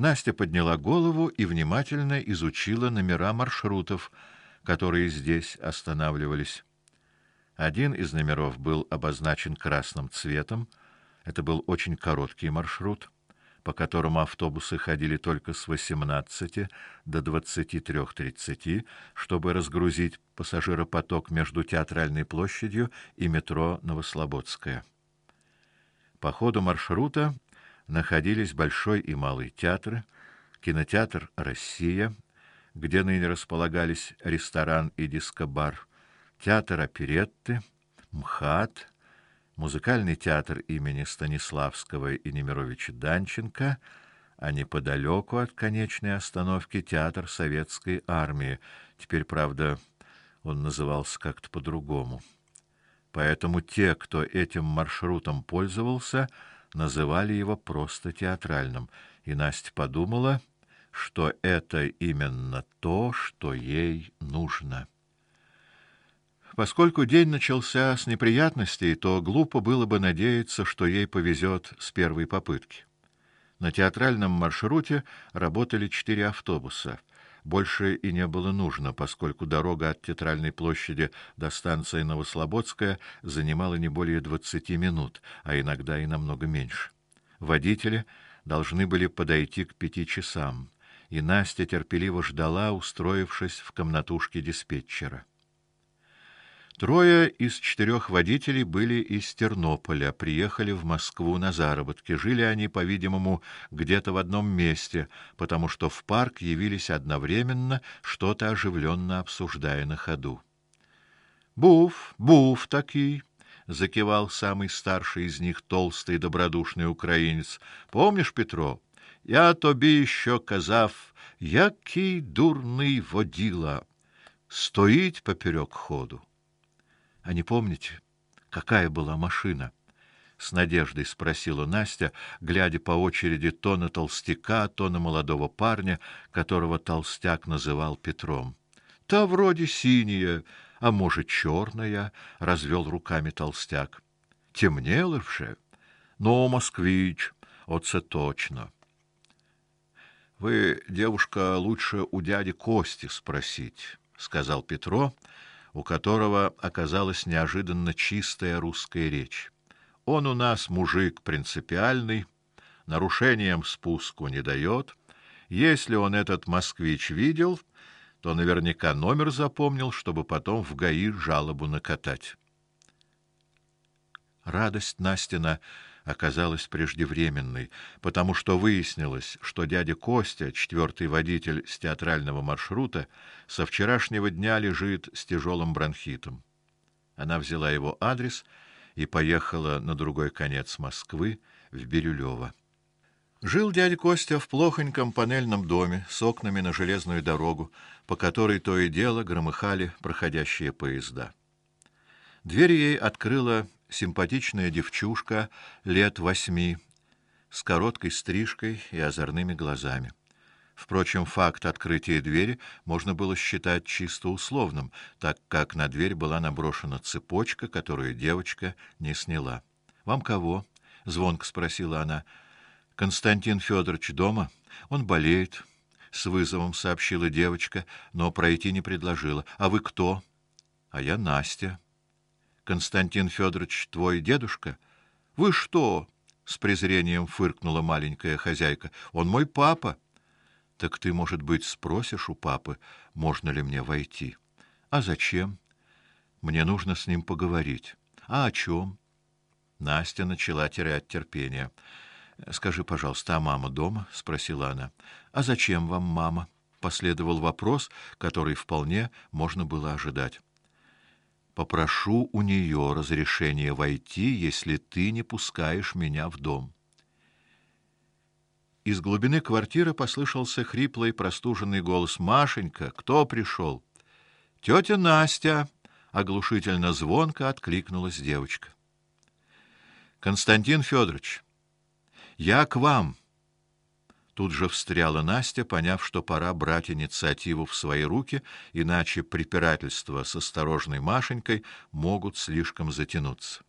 Настя подняла голову и внимательно изучила номера маршрутов, которые здесь останавливались. Один из номеров был обозначен красным цветом. Это был очень короткий маршрут, по которому автобусы ходили только с 18 до 23:30, чтобы разгрузить пассажиропоток между Театральной площадью и метро Новослободская. По ходу маршрута находились Большой и Малый театры, кинотеатр Россия, где ныне располагались ресторан и дискобар, театр оперетты, МХАТ, музыкальный театр имени Станиславского и Немировича Данченко, а неподалеку от конечной остановки театр советской армии. Теперь, правда, он назывался как-то по-другому. Поэтому те, кто этим маршрутом пользовался, называли его просто театральным, и Настя подумала, что это именно то, что ей нужно. Поскольку день начался с неприятностей, то глупо было бы надеяться, что ей повезет с первой попытки. На театральном маршруте работали четыре автобуса. Больше и не было нужно, поскольку дорога от Театральной площади до станции Новослободская занимала не более двадцати минут, а иногда и намного меньше. Водители должны были подойти к пяти часам, и Настя терпеливо ждала, устроившись в комнатушке диспетчера. Трое из четырех водителей были из Тернополя, приехали в Москву на заработки. Жили они, по-видимому, где-то в одном месте, потому что в парк явились одновременно, что-то оживленно обсуждая на ходу. Буф, буф такий, закивал самый старший из них, толстый добродушный украинец. Помнишь, Петро? Я тобі що казав, який дурний водила, стоїть поперек ходу. А не помните, какая была машина? с надеждой спросила Настя, глядя по очереди то на толстяка, то на молодого парня, которого толстяк называл Петром. Та вроде синяя, а может черная, развел руками толстяк. Темнело вже. Но москвич, оце точно. Вы, девушка, лучше у дяди Кости спросить, сказал Петро у которого оказалась неожиданно чистая русская речь. Он у нас мужик принципиальный, нарушением спуску не дает. Если он этот москвич видел, то наверняка номер запомнил, чтобы потом в ГАИ жалобу накатать. Радость Настина оказалась преждевременной, потому что выяснилось, что дядя Костя, четвертый водитель с театрального маршрута, со вчерашнего дня лежит с тяжелым бронхитом. Она взяла его адрес и поехала на другой конец Москвы, в Бирюлево. Жил дядя Костя в плохоньком панельном доме с окнами на железную дорогу, по которой то и дело громыхали проходящие поезда. Дверь ей открыла симпатичная девчушка лет восьми с короткой стрижкой и озорными глазами. Впрочем, факт открытия двери можно было считать чисто условным, так как на дверь была наброшена цепочка, которую девочка не сняла. Вам кого? звонко спросила она. Константин Федорович дома? Он болеет, с вызовом сообщила девочка, но пройти не предложила. А вы кто? А я Настя. Константин Федорович твой дедушка? Вы что? с презрением фыркнула маленькая хозяйка. Он мой папа. Так ты, может быть, спросишь у папы, можно ли мне войти? А зачем? Мне нужно с ним поговорить. А о чем? Настя начала терять терпение. Скажи, пожалуйста, а мама дома? спросила она. А зачем вам мама? последовал вопрос, который вполне можно было ожидать попрошу у нее разрешения войти, если ты не пускаешь меня в дом. Из глубины квартиры послышался хриплый, простуженный голос: "Машенька, кто пришел? Тетя Настя", оглушительно звонко откликнулась девочка. Константин Федорович, я к вам. Тут же встряла Настя, поняв, что пора брать инициативу в свои руки, иначе препирательства с осторожной Машенькой могут слишком затянуться.